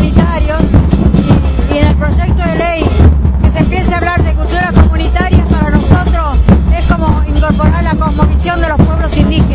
comunitarios y, en el proyecto de ley que se empiece a hablar de cultura comunitaria para nosotros es como incorporar la cosmovisión de los pueblos indígenas.